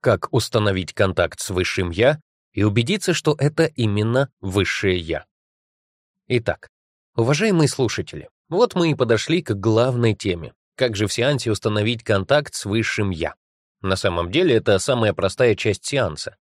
как установить контакт с Высшим Я и убедиться, что это именно Высшее Я. Итак, уважаемые слушатели, вот мы и подошли к главной теме. Как же в сеансе установить контакт с Высшим Я? На самом деле это самая простая часть сеанса.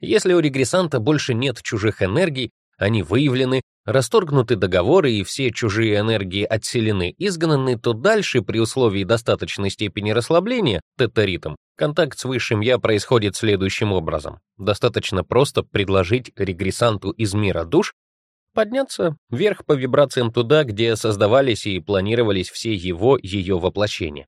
Если у регрессанта больше нет чужих энергий, они выявлены, расторгнуты договоры и все чужие энергии отселены, изгнаны, то дальше, при условии достаточной степени расслабления, тетаритом, Контакт с высшим «я» происходит следующим образом. Достаточно просто предложить регрессанту из мира душ подняться вверх по вибрациям туда, где создавались и планировались все его, ее воплощения.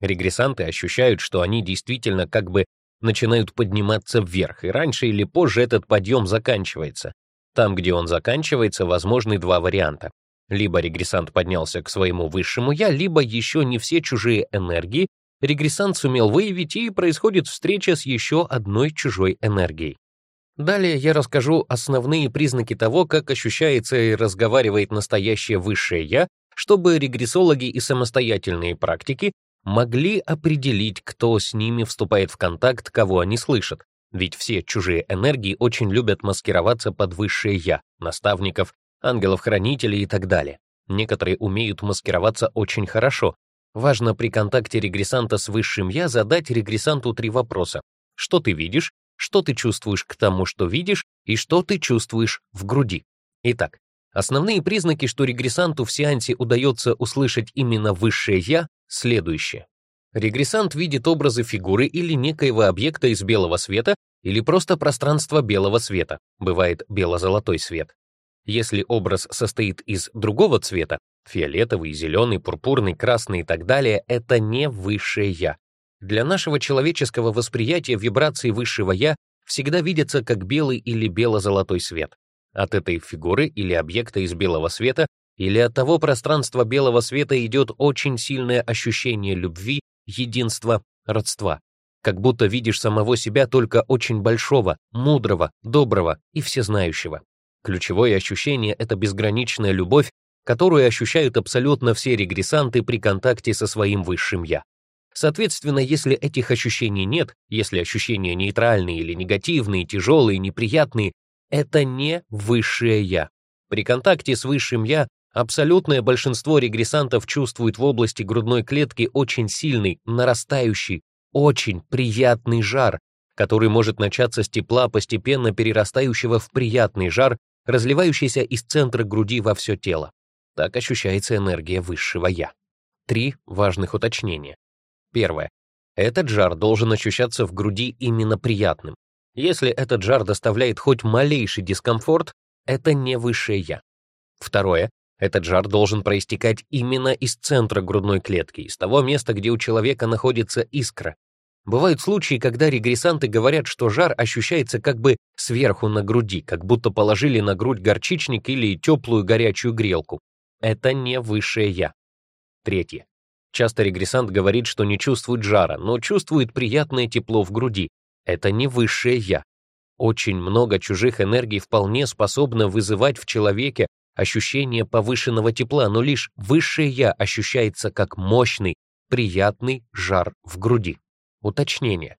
Регрессанты ощущают, что они действительно как бы начинают подниматься вверх, и раньше или позже этот подъем заканчивается. Там, где он заканчивается, возможны два варианта. Либо регрессант поднялся к своему высшему «я», либо еще не все чужие энергии регрессант сумел выявить и происходит встреча с еще одной чужой энергией. Далее я расскажу основные признаки того, как ощущается и разговаривает настоящее высшее «я», чтобы регрессологи и самостоятельные практики могли определить, кто с ними вступает в контакт, кого они слышат. Ведь все чужие энергии очень любят маскироваться под высшее «я», наставников, ангелов-хранителей и так далее. Некоторые умеют маскироваться очень хорошо, Важно при контакте регрессанта с высшим «я» задать регрессанту три вопроса. Что ты видишь, что ты чувствуешь к тому, что видишь, и что ты чувствуешь в груди. Итак, основные признаки, что регрессанту в сеансе удается услышать именно высшее «я», следующее. Регрессант видит образы фигуры или некоего объекта из белого света или просто пространство белого света, бывает бело-золотой свет. Если образ состоит из другого цвета, Фиолетовый, зеленый, пурпурный, красный и так далее — это не высшее «я». Для нашего человеческого восприятия вибрации высшего «я» всегда видятся как белый или бело-золотой свет. От этой фигуры или объекта из белого света или от того пространства белого света идет очень сильное ощущение любви, единства, родства. Как будто видишь самого себя только очень большого, мудрого, доброго и всезнающего. Ключевое ощущение — это безграничная любовь которую ощущают абсолютно все регрессанты при контакте со своим высшим «я». Соответственно, если этих ощущений нет, если ощущения нейтральные или негативные, тяжелые, неприятные, это не высшее «я». При контакте с высшим «я» абсолютное большинство регрессантов чувствует в области грудной клетки очень сильный, нарастающий, очень приятный жар, который может начаться с тепла, постепенно перерастающего в приятный жар, разливающийся из центра груди во все тело. Так ощущается энергия высшего «я». Три важных уточнения. Первое. Этот жар должен ощущаться в груди именно приятным. Если этот жар доставляет хоть малейший дискомфорт, это не высшее «я». Второе. Этот жар должен проистекать именно из центра грудной клетки, из того места, где у человека находится искра. Бывают случаи, когда регрессанты говорят, что жар ощущается как бы сверху на груди, как будто положили на грудь горчичник или теплую горячую грелку это не высшее я. Третье. Часто регрессант говорит, что не чувствует жара, но чувствует приятное тепло в груди. Это не высшее я. Очень много чужих энергий вполне способно вызывать в человеке ощущение повышенного тепла, но лишь высшее я ощущается как мощный, приятный жар в груди. Уточнение.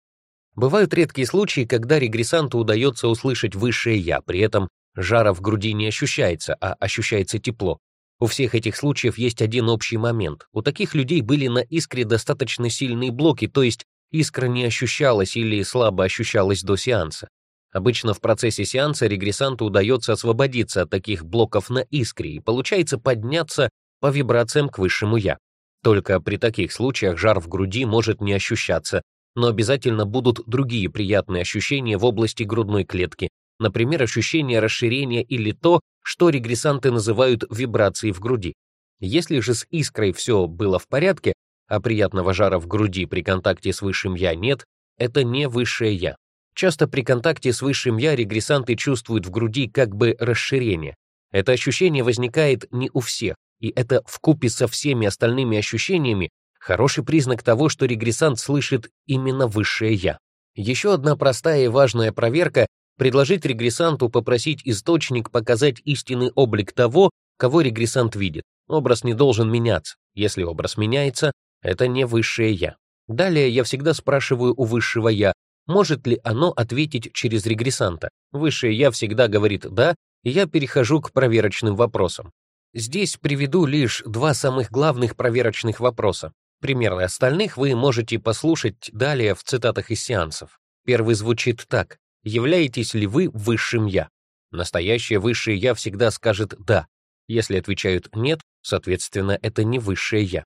Бывают редкие случаи, когда регрессанту удается услышать высшее я, при этом жара в груди не ощущается, а ощущается тепло. У всех этих случаев есть один общий момент. У таких людей были на искре достаточно сильные блоки, то есть искра не ощущалась или слабо ощущалась до сеанса. Обычно в процессе сеанса регрессанту удается освободиться от таких блоков на искре и получается подняться по вибрациям к высшему «я». Только при таких случаях жар в груди может не ощущаться, но обязательно будут другие приятные ощущения в области грудной клетки, например, ощущение расширения или то, что регрессанты называют вибрацией в груди. Если же с искрой все было в порядке, а приятного жара в груди при контакте с высшим «я» нет, это не высшее «я». Часто при контакте с высшим «я» регрессанты чувствуют в груди как бы расширение. Это ощущение возникает не у всех, и это вкупе со всеми остальными ощущениями хороший признак того, что регрессант слышит именно высшее «я». Еще одна простая и важная проверка предложить регрессанту попросить источник показать истинный облик того, кого регрессант видит. Образ не должен меняться. Если образ меняется, это не высшее «я». Далее я всегда спрашиваю у высшего «я», может ли оно ответить через регрессанта. Высшее «я» всегда говорит «да», и я перехожу к проверочным вопросам. Здесь приведу лишь два самых главных проверочных вопроса. Примеры остальных вы можете послушать далее в цитатах из сеансов. Первый звучит так. Являетесь ли вы высшим «я»? Настоящее высшее «я» всегда скажет «да». Если отвечают «нет», соответственно, это не высшее «я».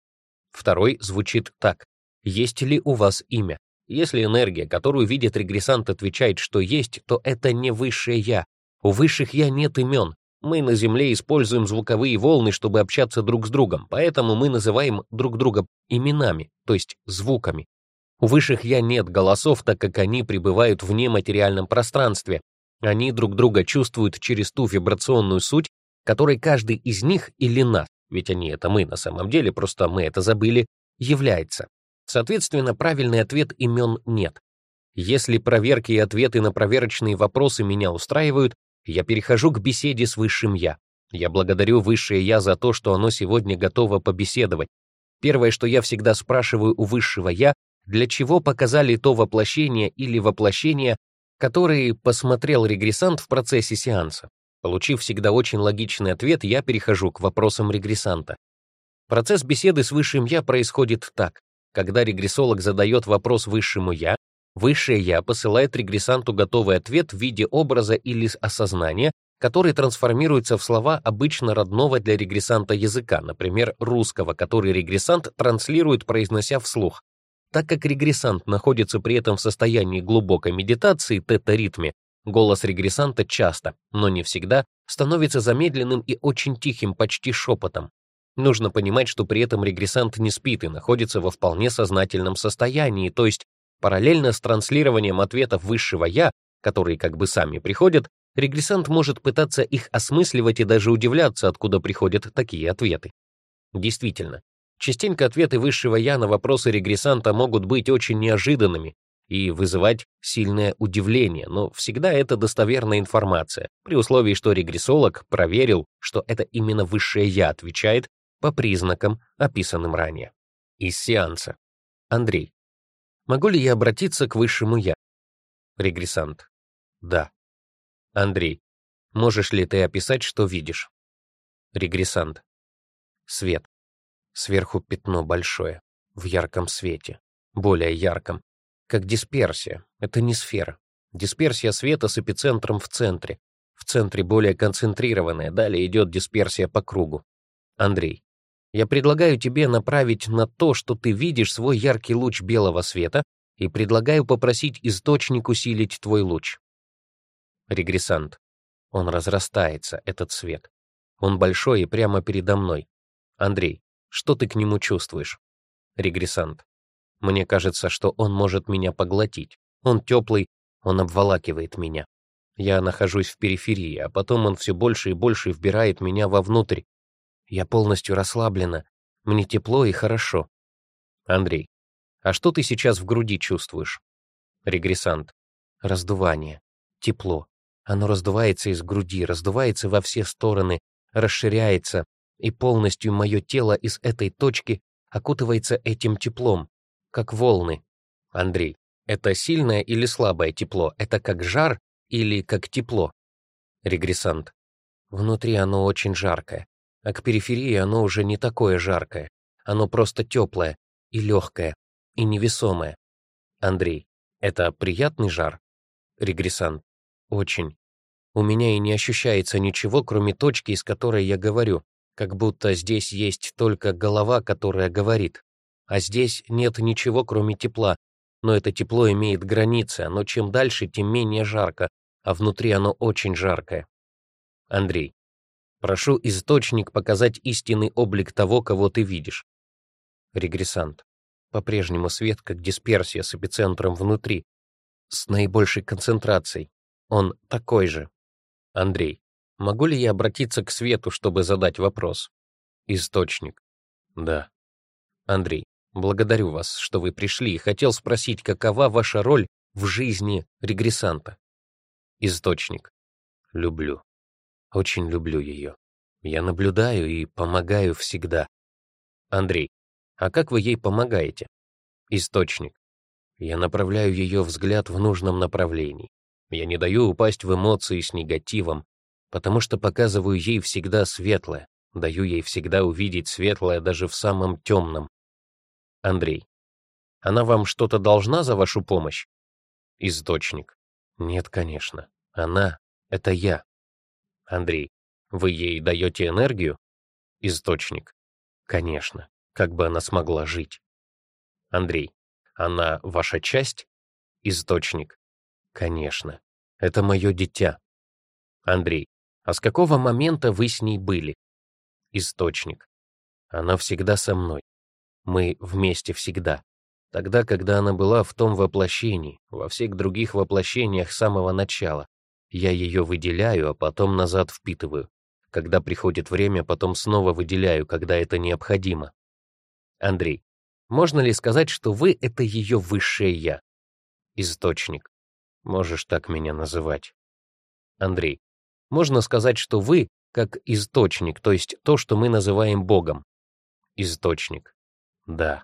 Второй звучит так. Есть ли у вас имя? Если энергия, которую видит регрессант, отвечает, что есть, то это не высшее «я». У высших «я» нет имен. Мы на Земле используем звуковые волны, чтобы общаться друг с другом, поэтому мы называем друг друга именами, то есть звуками высших я нет голосов, так как они пребывают в нематериальном пространстве. Они друг друга чувствуют через ту вибрационную суть, которой каждый из них или нас, ведь они это мы на самом деле, просто мы это забыли, является. Соответственно, правильный ответ имен нет. Если проверки и ответы на проверочные вопросы меня устраивают, я перехожу к беседе с Высшим Я. Я благодарю Высшее Я за то, что оно сегодня готово побеседовать. Первое, что я всегда спрашиваю у Высшего Я, для чего показали то воплощение или воплощение, которые посмотрел регрессант в процессе сеанса. Получив всегда очень логичный ответ, я перехожу к вопросам регрессанта. Процесс беседы с высшим «я» происходит так. Когда регрессолог задает вопрос высшему «я», высшее «я» посылает регрессанту готовый ответ в виде образа или осознания, который трансформируется в слова обычно родного для регрессанта языка, например, русского, который регрессант транслирует, произнося вслух так как регрессант находится при этом в состоянии глубокой медитации, тета-ритме, голос регрессанта часто, но не всегда, становится замедленным и очень тихим, почти шепотом. Нужно понимать, что при этом регрессант не спит и находится во вполне сознательном состоянии, то есть параллельно с транслированием ответов высшего «я», которые как бы сами приходят, регрессант может пытаться их осмысливать и даже удивляться, откуда приходят такие ответы. Действительно, Частенько ответы высшего я на вопросы регрессанта могут быть очень неожиданными и вызывать сильное удивление, но всегда это достоверная информация, при условии, что регрессолог проверил, что это именно высшее я отвечает по признакам, описанным ранее. Из сеанса. Андрей. Могу ли я обратиться к высшему я? Регрессант. Да. Андрей. Можешь ли ты описать, что видишь? Регрессант. Свет. Сверху пятно большое, в ярком свете, более ярком, как дисперсия. Это не сфера. Дисперсия света с эпицентром в центре. В центре более концентрированная, далее идет дисперсия по кругу. Андрей, я предлагаю тебе направить на то, что ты видишь свой яркий луч белого света, и предлагаю попросить источник усилить твой луч. Регрессант. Он разрастается, этот свет. Он большой и прямо передо мной. Андрей, что ты к нему чувствуешь? Регрессант. Мне кажется, что он может меня поглотить. Он теплый, он обволакивает меня. Я нахожусь в периферии, а потом он все больше и больше вбирает меня вовнутрь. Я полностью расслаблена. Мне тепло и хорошо. Андрей. А что ты сейчас в груди чувствуешь? Регрессант. Раздувание. Тепло. Оно раздувается из груди, раздувается во все стороны, расширяется, и полностью мое тело из этой точки окутывается этим теплом, как волны. Андрей, это сильное или слабое тепло? Это как жар или как тепло? Регрессант. Внутри оно очень жаркое, а к периферии оно уже не такое жаркое. Оно просто теплое и легкое, и невесомое. Андрей, это приятный жар? Регрессант. Очень. У меня и не ощущается ничего, кроме точки, из которой я говорю как будто здесь есть только голова, которая говорит. А здесь нет ничего, кроме тепла. Но это тепло имеет границы, Но чем дальше, тем менее жарко, а внутри оно очень жаркое. Андрей, прошу источник показать истинный облик того, кого ты видишь. Регрессант. По-прежнему свет, как дисперсия с эпицентром внутри, с наибольшей концентрацией. Он такой же. Андрей. Могу ли я обратиться к свету, чтобы задать вопрос? Источник. Да. Андрей, благодарю вас, что вы пришли и хотел спросить, какова ваша роль в жизни регрессанта? Источник. Люблю. Очень люблю ее. Я наблюдаю и помогаю всегда. Андрей, а как вы ей помогаете? Источник. Я направляю ее взгляд в нужном направлении. Я не даю упасть в эмоции с негативом, потому что показываю ей всегда светлое, даю ей всегда увидеть светлое даже в самом темном. Андрей. Она вам что-то должна за вашу помощь? Источник. Нет, конечно. Она — это я. Андрей. Вы ей даете энергию? Источник. Конечно. Как бы она смогла жить? Андрей. Она ваша часть? Источник. Конечно. Это мое дитя. Андрей. А с какого момента вы с ней были? Источник. Она всегда со мной. Мы вместе всегда. Тогда, когда она была в том воплощении, во всех других воплощениях с самого начала, я ее выделяю, а потом назад впитываю. Когда приходит время, потом снова выделяю, когда это необходимо. Андрей, можно ли сказать, что вы — это ее высшее «я»? Источник. Можешь так меня называть. Андрей, можно сказать, что вы как источник, то есть то, что мы называем Богом. Источник. Да.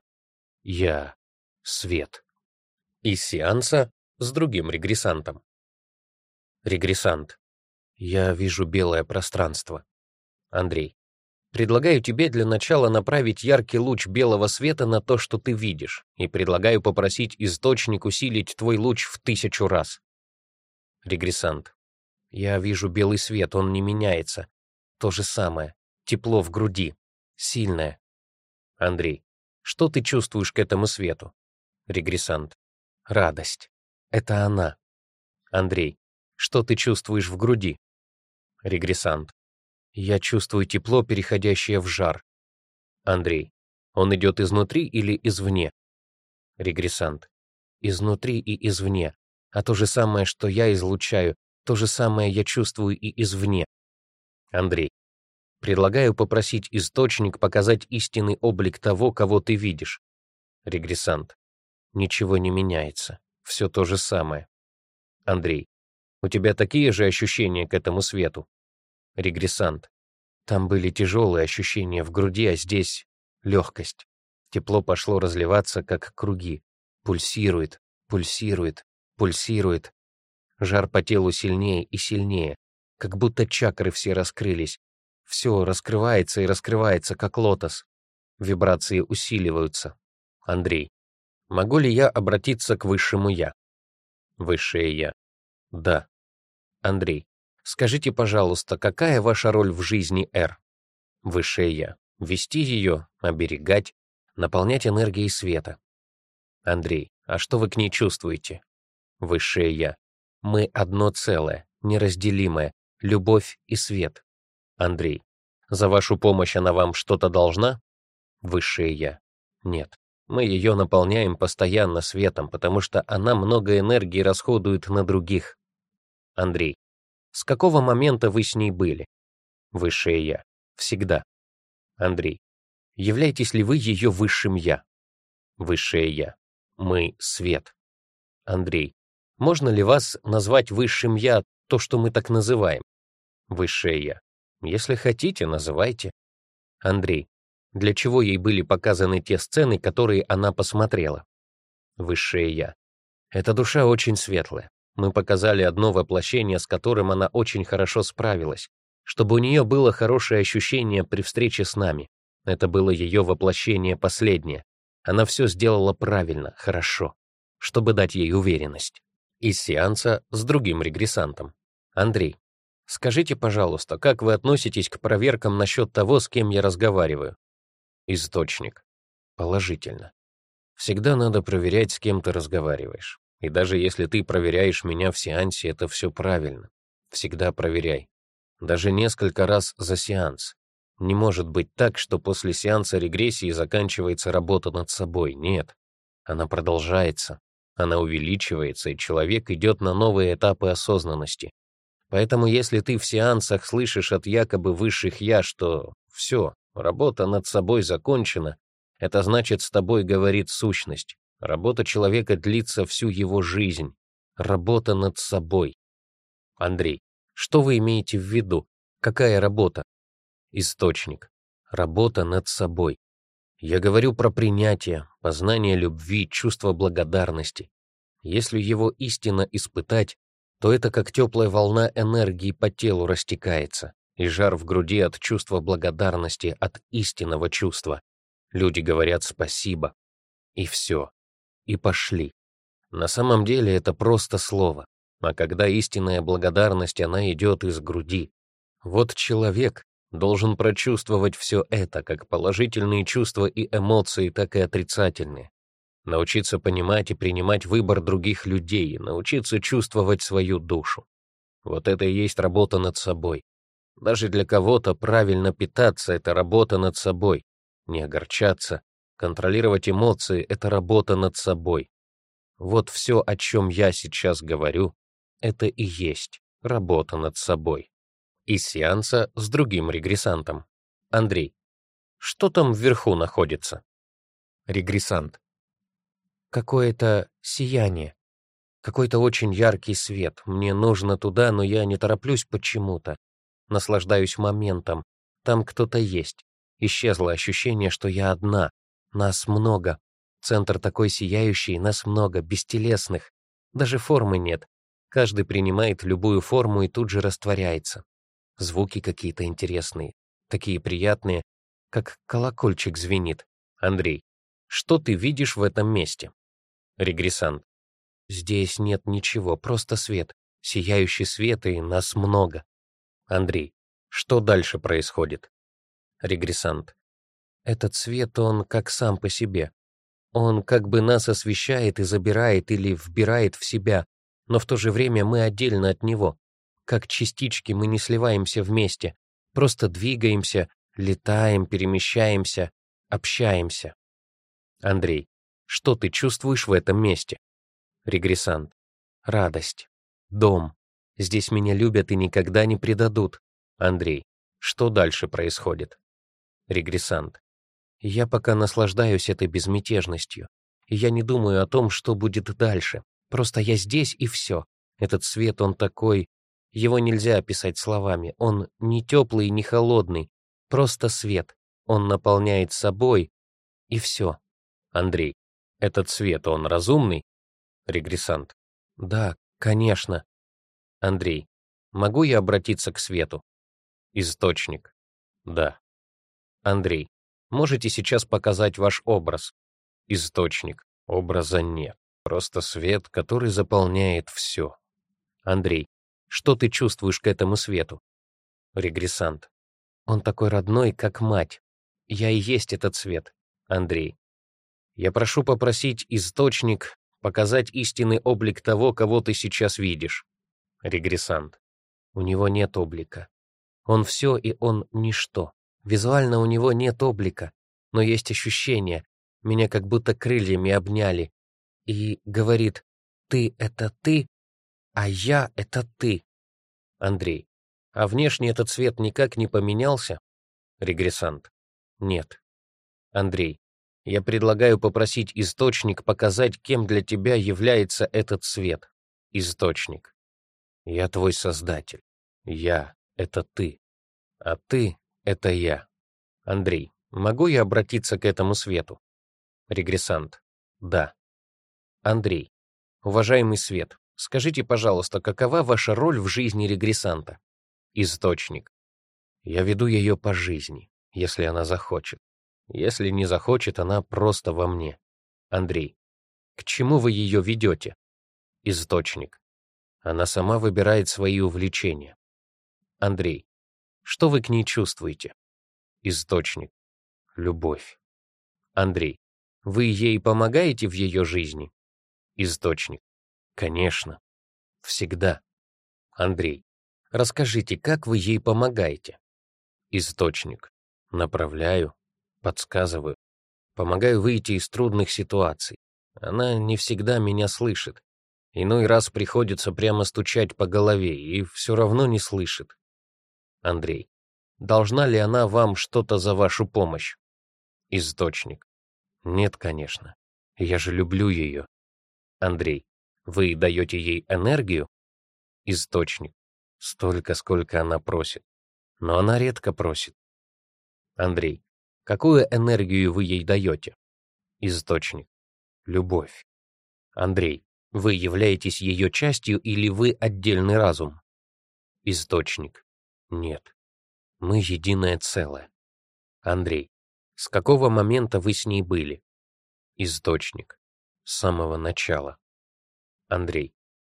Я. Свет. Из сеанса с другим регрессантом. Регрессант. Я вижу белое пространство. Андрей. Предлагаю тебе для начала направить яркий луч белого света на то, что ты видишь, и предлагаю попросить источник усилить твой луч в тысячу раз. Регрессант. Я вижу белый свет, он не меняется. То же самое. Тепло в груди. Сильное. Андрей. Что ты чувствуешь к этому свету? Регрессант. Радость. Это она. Андрей. Что ты чувствуешь в груди? Регрессант. Я чувствую тепло, переходящее в жар. Андрей. Он идет изнутри или извне? Регрессант. Изнутри и извне. А то же самое, что я излучаю, то же самое я чувствую и извне. Андрей, предлагаю попросить источник показать истинный облик того, кого ты видишь. Регрессант. Ничего не меняется. Все то же самое. Андрей, у тебя такие же ощущения к этому свету? Регрессант. Там были тяжелые ощущения в груди, а здесь — легкость. Тепло пошло разливаться, как круги. Пульсирует, пульсирует, пульсирует, Жар по телу сильнее и сильнее, как будто чакры все раскрылись. Все раскрывается и раскрывается, как лотос. Вибрации усиливаются. Андрей. Могу ли я обратиться к высшему «я»? Высшее «я». Да. Андрей. Скажите, пожалуйста, какая ваша роль в жизни Р? Высшее «я». Вести ее, оберегать, наполнять энергией света. Андрей. А что вы к ней чувствуете? Высшее «я». Мы одно целое, неразделимое, любовь и свет. Андрей. За вашу помощь она вам что-то должна? Высшее Я. Нет. Мы ее наполняем постоянно светом, потому что она много энергии расходует на других. Андрей. С какого момента вы с ней были? Высшее Я. Всегда. Андрей. Являетесь ли вы ее высшим Я? Высшее Я. Мы — свет. Андрей. Можно ли вас назвать высшим «я» то, что мы так называем? Высшее «я». Если хотите, называйте. Андрей. Для чего ей были показаны те сцены, которые она посмотрела? Высшее «я». Эта душа очень светлая. Мы показали одно воплощение, с которым она очень хорошо справилась, чтобы у нее было хорошее ощущение при встрече с нами. Это было ее воплощение последнее. Она все сделала правильно, хорошо, чтобы дать ей уверенность из сеанса с другим регрессантом. Андрей, скажите, пожалуйста, как вы относитесь к проверкам насчет того, с кем я разговариваю? Источник. Положительно. Всегда надо проверять, с кем ты разговариваешь. И даже если ты проверяешь меня в сеансе, это все правильно. Всегда проверяй. Даже несколько раз за сеанс. Не может быть так, что после сеанса регрессии заканчивается работа над собой. Нет. Она продолжается. Она увеличивается, и человек идет на новые этапы осознанности. Поэтому если ты в сеансах слышишь от якобы высших «я», что все, работа над собой закончена, это значит, с тобой говорит сущность. Работа человека длится всю его жизнь. Работа над собой. Андрей, что вы имеете в виду? Какая работа? Источник. Работа над собой. Я говорю про принятие, познание любви, чувство благодарности. Если его истинно испытать, то это как теплая волна энергии по телу растекается, и жар в груди от чувства благодарности, от истинного чувства. Люди говорят «спасибо». И все. И пошли. На самом деле это просто слово. А когда истинная благодарность, она идет из груди. Вот человек, должен прочувствовать все это, как положительные чувства и эмоции, так и отрицательные. Научиться понимать и принимать выбор других людей, научиться чувствовать свою душу. Вот это и есть работа над собой. Даже для кого-то правильно питаться — это работа над собой. Не огорчаться, контролировать эмоции — это работа над собой. Вот все, о чем я сейчас говорю, это и есть работа над собой и сеанса с другим регрессантом. Андрей. Что там вверху находится? Регрессант. Какое-то сияние. Какой-то очень яркий свет. Мне нужно туда, но я не тороплюсь почему-то. Наслаждаюсь моментом. Там кто-то есть. Исчезло ощущение, что я одна. Нас много. Центр такой сияющий, нас много, бестелесных. Даже формы нет. Каждый принимает любую форму и тут же растворяется звуки какие-то интересные, такие приятные, как колокольчик звенит. Андрей, что ты видишь в этом месте? Регрессант. Здесь нет ничего, просто свет. Сияющий свет, и нас много. Андрей. Что дальше происходит? Регрессант. Этот свет, он как сам по себе. Он как бы нас освещает и забирает или вбирает в себя, но в то же время мы отдельно от него как частички мы не сливаемся вместе, просто двигаемся, летаем, перемещаемся, общаемся. Андрей, что ты чувствуешь в этом месте? Регрессант. Радость. Дом. Здесь меня любят и никогда не предадут. Андрей. Что дальше происходит? Регрессант. Я пока наслаждаюсь этой безмятежностью. Я не думаю о том, что будет дальше. Просто я здесь и все. Этот свет, он такой его нельзя описать словами. Он не теплый, не холодный. Просто свет. Он наполняет собой. И все. Андрей. Этот свет, он разумный? Регрессант. Да, конечно. Андрей. Могу я обратиться к свету? Источник. Да. Андрей. Можете сейчас показать ваш образ? Источник. Образа нет. Просто свет, который заполняет все. Андрей что ты чувствуешь к этому свету. Регрессант. Он такой родной, как мать. Я и есть этот свет. Андрей. Я прошу попросить источник показать истинный облик того, кого ты сейчас видишь. Регрессант. У него нет облика. Он все и он ничто. Визуально у него нет облика, но есть ощущение. Меня как будто крыльями обняли. И говорит, ты — это ты, «А я — это ты!» Андрей. «А внешне этот цвет никак не поменялся?» Регрессант. «Нет». Андрей. «Я предлагаю попросить источник показать, кем для тебя является этот цвет. Источник. Я твой создатель. Я — это ты. А ты — это я». Андрей. «Могу я обратиться к этому свету?» Регрессант. «Да». Андрей. «Уважаемый свет, Скажите, пожалуйста, какова ваша роль в жизни регрессанта? Источник. Я веду ее по жизни, если она захочет. Если не захочет, она просто во мне. Андрей. К чему вы ее ведете? Источник. Она сама выбирает свои увлечения. Андрей. Что вы к ней чувствуете? Источник. Любовь. Андрей. Вы ей помогаете в ее жизни? Источник. Конечно. Всегда. Андрей, расскажите, как вы ей помогаете? Источник. Направляю, подсказываю, помогаю выйти из трудных ситуаций. Она не всегда меня слышит. Иной раз приходится прямо стучать по голове и все равно не слышит. Андрей. Должна ли она вам что-то за вашу помощь? Источник. Нет, конечно. Я же люблю ее. Андрей. Вы даете ей энергию? Источник. Столько, сколько она просит. Но она редко просит. Андрей. Какую энергию вы ей даете? Источник. Любовь. Андрей. Вы являетесь ее частью или вы отдельный разум? Источник. Нет. Мы единое целое. Андрей. С какого момента вы с ней были? Источник. С самого начала. Андрей.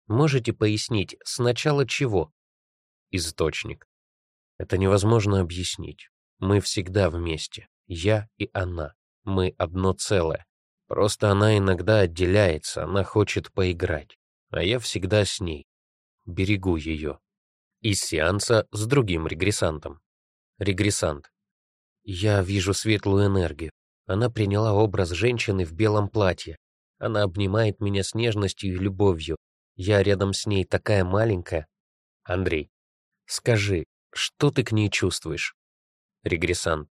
Можете пояснить, сначала чего? Источник. Это невозможно объяснить. Мы всегда вместе. Я и она. Мы одно целое. Просто она иногда отделяется, она хочет поиграть. А я всегда с ней. Берегу ее. Из сеанса с другим регрессантом. Регрессант. Я вижу светлую энергию. Она приняла образ женщины в белом платье. Она обнимает меня с нежностью и любовью. Я рядом с ней такая маленькая. Андрей, скажи, что ты к ней чувствуешь? Регрессан.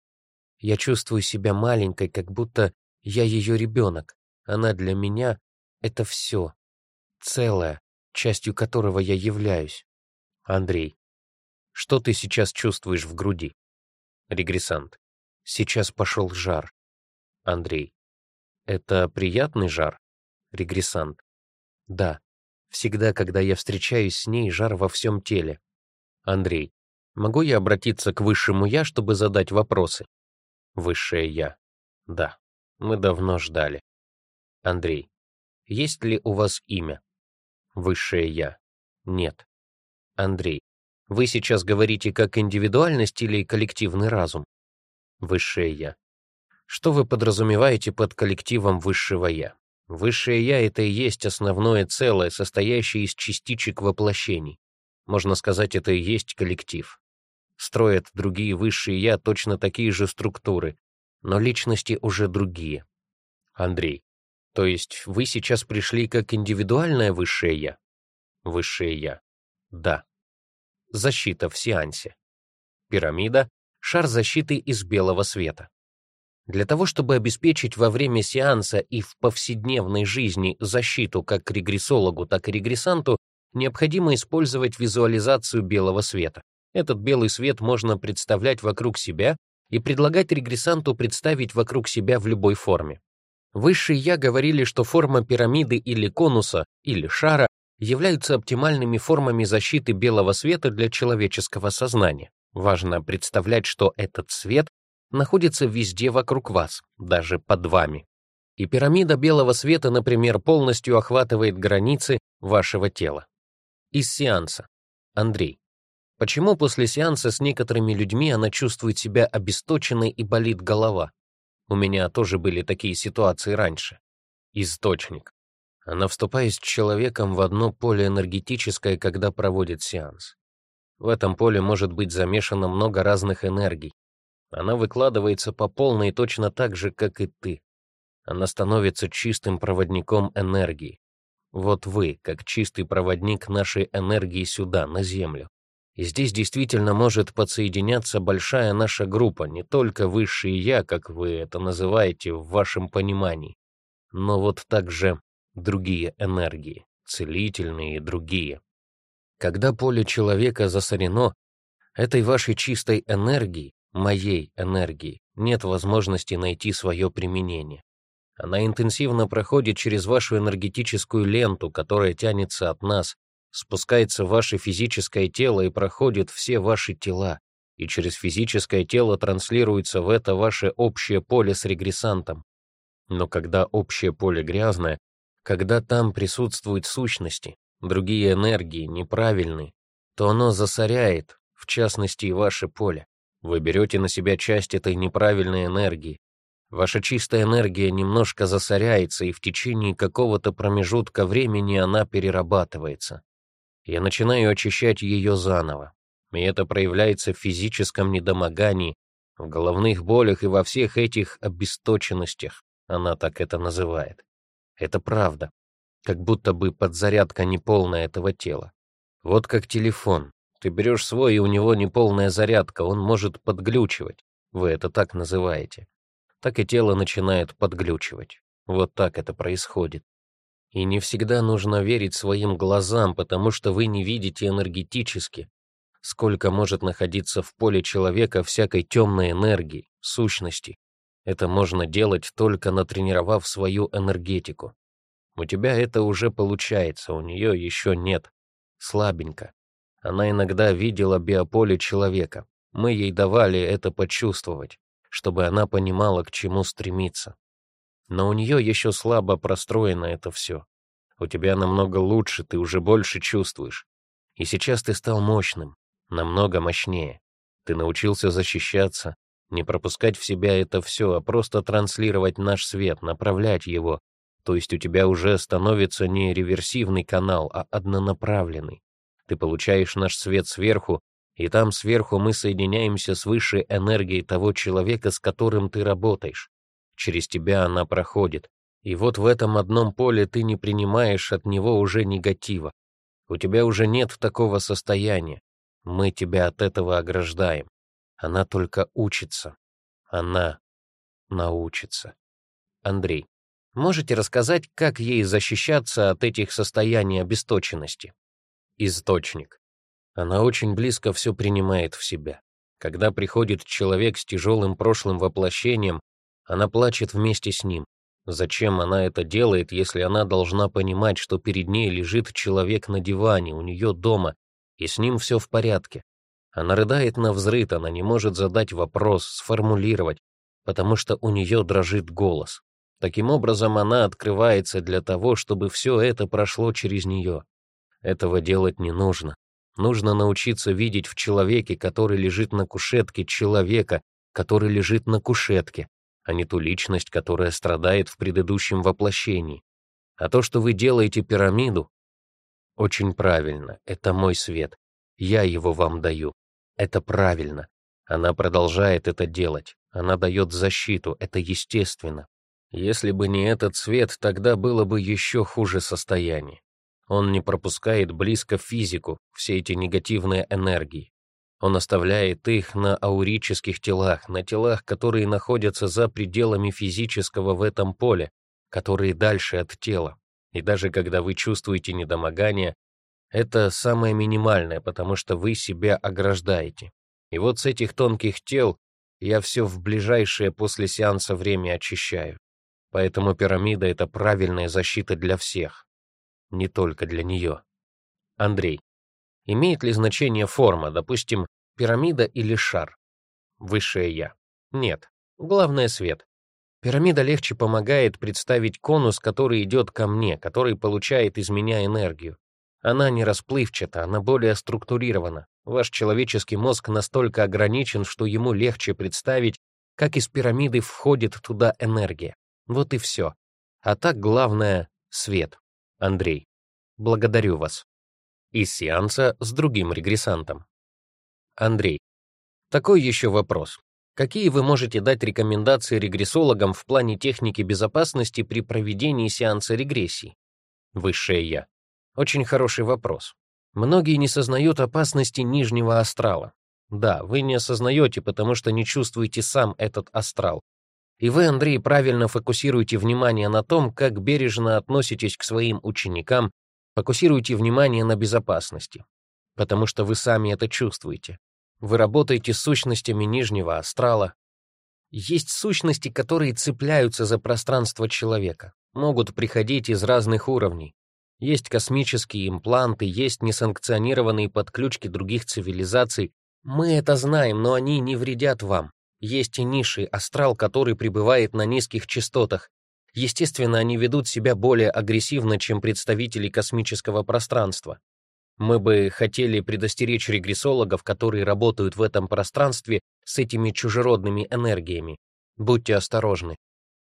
Я чувствую себя маленькой, как будто я ее ребенок. Она для меня — это все. Целое, частью которого я являюсь. Андрей. Что ты сейчас чувствуешь в груди? Регрессант. Сейчас пошел жар. Андрей. Это приятный жар? Регрессант. Да. Всегда, когда я встречаюсь с ней, жар во всем теле. Андрей. Могу я обратиться к высшему «я», чтобы задать вопросы? Высшее «я». Да. Мы давно ждали. Андрей. Есть ли у вас имя? Высшее «я». Нет. Андрей. Вы сейчас говорите как индивидуальность или коллективный разум? Высшее «я». Что вы подразумеваете под коллективом высшего «я»? Высшее «я» — это и есть основное целое, состоящее из частичек воплощений. Можно сказать, это и есть коллектив. Строят другие высшие «я» точно такие же структуры, но личности уже другие. Андрей. То есть вы сейчас пришли как индивидуальное высшее «я»? Высшее «я». Да. Защита в сеансе. Пирамида — шар защиты из белого света. Для того, чтобы обеспечить во время сеанса и в повседневной жизни защиту как регрессологу, так и регрессанту, необходимо использовать визуализацию белого света. Этот белый свет можно представлять вокруг себя и предлагать регрессанту представить вокруг себя в любой форме. Высшие «я» говорили, что форма пирамиды или конуса, или шара являются оптимальными формами защиты белого света для человеческого сознания. Важно представлять, что этот свет находится везде вокруг вас, даже под вами. И пирамида белого света, например, полностью охватывает границы вашего тела. Из сеанса. Андрей. Почему после сеанса с некоторыми людьми она чувствует себя обесточенной и болит голова? У меня тоже были такие ситуации раньше. Источник. Она вступает с человеком в одно поле энергетическое, когда проводит сеанс. В этом поле может быть замешано много разных энергий, она выкладывается по полной точно так же, как и ты. Она становится чистым проводником энергии. Вот вы, как чистый проводник нашей энергии сюда, на Землю. И здесь действительно может подсоединяться большая наша группа, не только высший «я», как вы это называете в вашем понимании, но вот также другие энергии, целительные и другие. Когда поле человека засорено, этой вашей чистой энергией, моей энергии нет возможности найти свое применение. Она интенсивно проходит через вашу энергетическую ленту, которая тянется от нас, спускается в ваше физическое тело и проходит все ваши тела, и через физическое тело транслируется в это ваше общее поле с регрессантом. Но когда общее поле грязное, когда там присутствуют сущности, другие энергии, неправильные, то оно засоряет, в частности, и ваше поле. Вы берете на себя часть этой неправильной энергии. Ваша чистая энергия немножко засоряется, и в течение какого-то промежутка времени она перерабатывается. Я начинаю очищать ее заново. И это проявляется в физическом недомогании, в головных болях и во всех этих обесточенностях, она так это называет. Это правда. Как будто бы подзарядка неполная этого тела. Вот как телефон. Ты берешь свой, и у него неполная зарядка, он может подглючивать. Вы это так называете. Так и тело начинает подглючивать. Вот так это происходит. И не всегда нужно верить своим глазам, потому что вы не видите энергетически, сколько может находиться в поле человека всякой темной энергии, сущности. Это можно делать только натренировав свою энергетику. У тебя это уже получается, у нее еще нет. Слабенько. Она иногда видела биополе человека. Мы ей давали это почувствовать, чтобы она понимала, к чему стремиться. Но у нее еще слабо простроено это все. У тебя намного лучше, ты уже больше чувствуешь. И сейчас ты стал мощным, намного мощнее. Ты научился защищаться, не пропускать в себя это все, а просто транслировать наш свет, направлять его. То есть у тебя уже становится не реверсивный канал, а однонаправленный. Ты получаешь наш свет сверху, и там сверху мы соединяемся с высшей энергией того человека, с которым ты работаешь. Через тебя она проходит. И вот в этом одном поле ты не принимаешь от него уже негатива. У тебя уже нет такого состояния. Мы тебя от этого ограждаем. Она только учится. Она научится. Андрей, можете рассказать, как ей защищаться от этих состояний обесточенности? источник. Она очень близко все принимает в себя. Когда приходит человек с тяжелым прошлым воплощением, она плачет вместе с ним. Зачем она это делает, если она должна понимать, что перед ней лежит человек на диване, у нее дома, и с ним все в порядке? Она рыдает на взрыт, она не может задать вопрос, сформулировать, потому что у нее дрожит голос. Таким образом, она открывается для того, чтобы все это прошло через нее. Этого делать не нужно. Нужно научиться видеть в человеке, который лежит на кушетке, человека, который лежит на кушетке, а не ту личность, которая страдает в предыдущем воплощении. А то, что вы делаете пирамиду, очень правильно, это мой свет. Я его вам даю. Это правильно. Она продолжает это делать. Она дает защиту, это естественно. Если бы не этот свет, тогда было бы еще хуже состояние. Он не пропускает близко физику, все эти негативные энергии. Он оставляет их на аурических телах, на телах, которые находятся за пределами физического в этом поле, которые дальше от тела. И даже когда вы чувствуете недомогание, это самое минимальное, потому что вы себя ограждаете. И вот с этих тонких тел я все в ближайшее после сеанса время очищаю. Поэтому пирамида — это правильная защита для всех не только для нее. Андрей. Имеет ли значение форма, допустим, пирамида или шар? Высшее Я. Нет. Главное — свет. Пирамида легче помогает представить конус, который идет ко мне, который получает из меня энергию. Она не расплывчата, она более структурирована. Ваш человеческий мозг настолько ограничен, что ему легче представить, как из пирамиды входит туда энергия. Вот и все. А так главное — свет. Андрей. Благодарю вас. Из сеанса с другим регрессантом. Андрей. Такой еще вопрос. Какие вы можете дать рекомендации регрессологам в плане техники безопасности при проведении сеанса регрессии? Высшее Я. Очень хороший вопрос. Многие не сознают опасности нижнего астрала. Да, вы не осознаете, потому что не чувствуете сам этот астрал, и вы, Андрей, правильно фокусируете внимание на том, как бережно относитесь к своим ученикам, фокусируете внимание на безопасности, потому что вы сами это чувствуете. Вы работаете с сущностями нижнего астрала. Есть сущности, которые цепляются за пространство человека, могут приходить из разных уровней. Есть космические импланты, есть несанкционированные подключки других цивилизаций. Мы это знаем, но они не вредят вам. Есть и ниши астрал, который пребывает на низких частотах. Естественно, они ведут себя более агрессивно, чем представители космического пространства. Мы бы хотели предостеречь регрессологов, которые работают в этом пространстве с этими чужеродными энергиями. Будьте осторожны.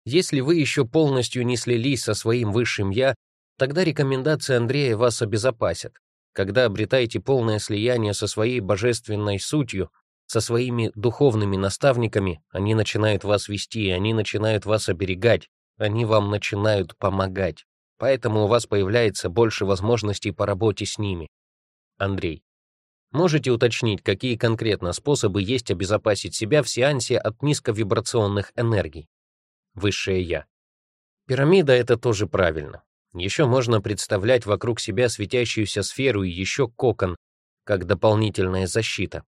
Если вы еще полностью не слились со своим высшим «я», тогда рекомендации Андрея вас обезопасят. Когда обретаете полное слияние со своей божественной сутью, со своими духовными наставниками, они начинают вас вести, они начинают вас оберегать, они вам начинают помогать. Поэтому у вас появляется больше возможностей по работе с ними. Андрей. Можете уточнить, какие конкретно способы есть обезопасить себя в сеансе от низковибрационных энергий? Высшее Я. Пирамида — это тоже правильно. Еще можно представлять вокруг себя светящуюся сферу и еще кокон, как дополнительная защита.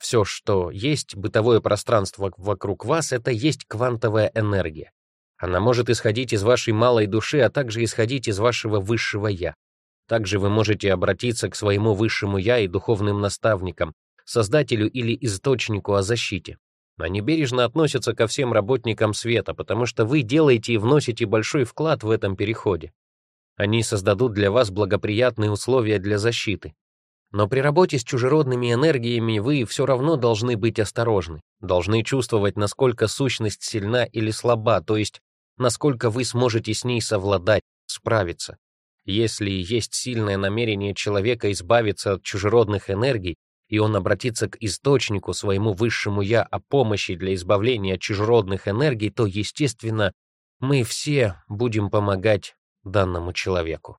Все, что есть бытовое пространство вокруг вас, это есть квантовая энергия. Она может исходить из вашей малой души, а также исходить из вашего высшего «я». Также вы можете обратиться к своему высшему «я» и духовным наставникам, создателю или источнику о защите. Они бережно относятся ко всем работникам света, потому что вы делаете и вносите большой вклад в этом переходе. Они создадут для вас благоприятные условия для защиты. Но при работе с чужеродными энергиями вы все равно должны быть осторожны, должны чувствовать, насколько сущность сильна или слаба, то есть насколько вы сможете с ней совладать, справиться. Если есть сильное намерение человека избавиться от чужеродных энергий, и он обратится к источнику, своему высшему «я» о помощи для избавления от чужеродных энергий, то, естественно, мы все будем помогать данному человеку.